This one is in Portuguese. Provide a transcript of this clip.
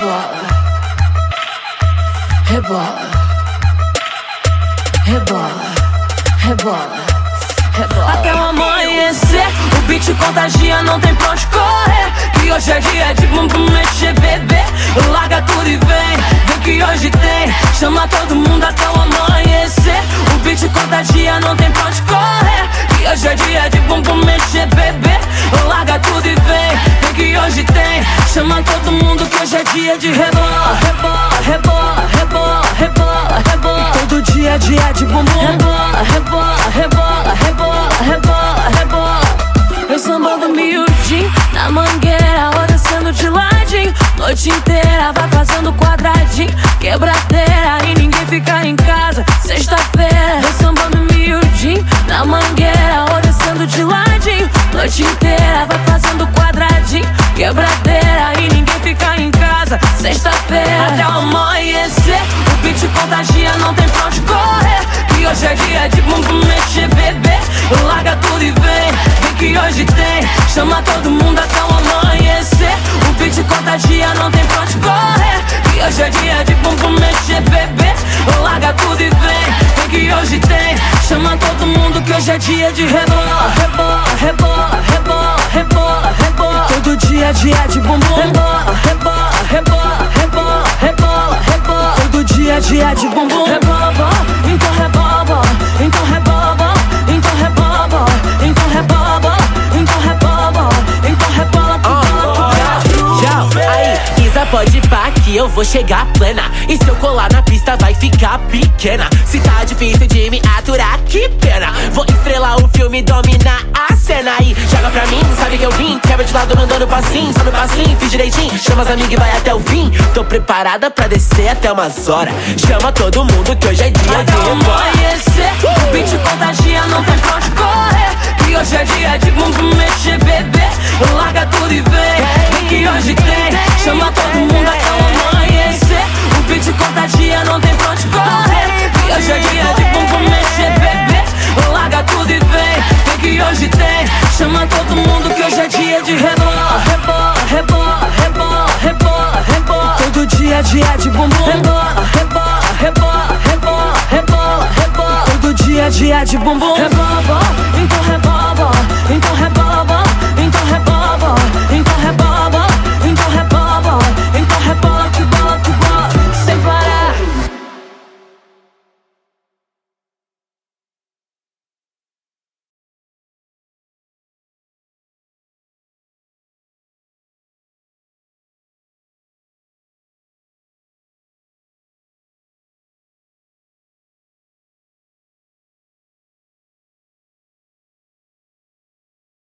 rebola, rebola, rebola, rebola, rebola. Até o amanhecer, o beat contagia, não tem pra onde correr. Que hoje é dia de bumbum mexer, bebê. Larga tudo e vem, vem que hoje tem. Chama todo mundo até o amanhecer. O beat contagia, não tem pra onde correr. Que hoje é dia de bumbum mexer, bebê. Larga tudo e vem que hoje tem. Chama todo mundo que hoje é dia de rebola, rebola, rebola, rebola, rebola, rebola. Todo dia é dia de bumbum. Rebola, rebola, rebola, rebola, rebola, rebola. Vem sambando miudinho na mangueira, sendo de ladinho. Noite inteira vai fazendo quadradinho, quebradeira e ninguém fica em casa. Sexta-feira, vem sambando miudinho na mangueira, sendo de ladinho. Noite inteira vai fazendo quadradinho, quebradeira e ninguém fica em casa. Sexta-feira, até o amanhecer, o beat contagia, não tem pra onde correr. Que hoje é dia de bumbum mexer, bebê. Larga tudo e vem, vem que hoje tem. Chama todo mundo até o amanhecer. O beat contagia, não tem pra onde correr. Que hoje é dia de bumbum mexer, bebê. Larga tudo e vem, que hoje tem. Chama todo mundo que hoje é dia de rebola, rebola, rebola, rebola, rebola, rebola. Todo dia é dia de bumbum. Rebola, rebola, rebola, rebola, rebola, rebola. Todo dia é dia de bumbum. Rebola, então rebola, então rebola, então rebola, então rebola, então rebola, então rebola, Yo, aí, Isa pode pá que eu vou chegar plena. E se eu colar na pista vai ficar pequena. Se tá difícil de me aturar, que pena. Vou estrelar o filme, dominar a cena. Aí, joga pra mim, sabe que eu vim? Quebra de lado, mandando passinho, só no passinho Fiz direitinho, chama as amigas e vai até o fim. Tô preparada pra descer até umas horas. Chama todo mundo que hoje é dia Até de amanhecer, o beat contagia, não tem pra onde correr. Que hoje é dia de bumbum mexer, tudo e vem, vem que hoje tem. Chama todo mundo que hoje é dia de rebola, rebola, rebola, rebola, rebola, rebola. Todo dia é dia de bumbum. Rebola, rebola, rebola, rebola, rebola, rebola. Todo dia é dia de bumbum. Rebola,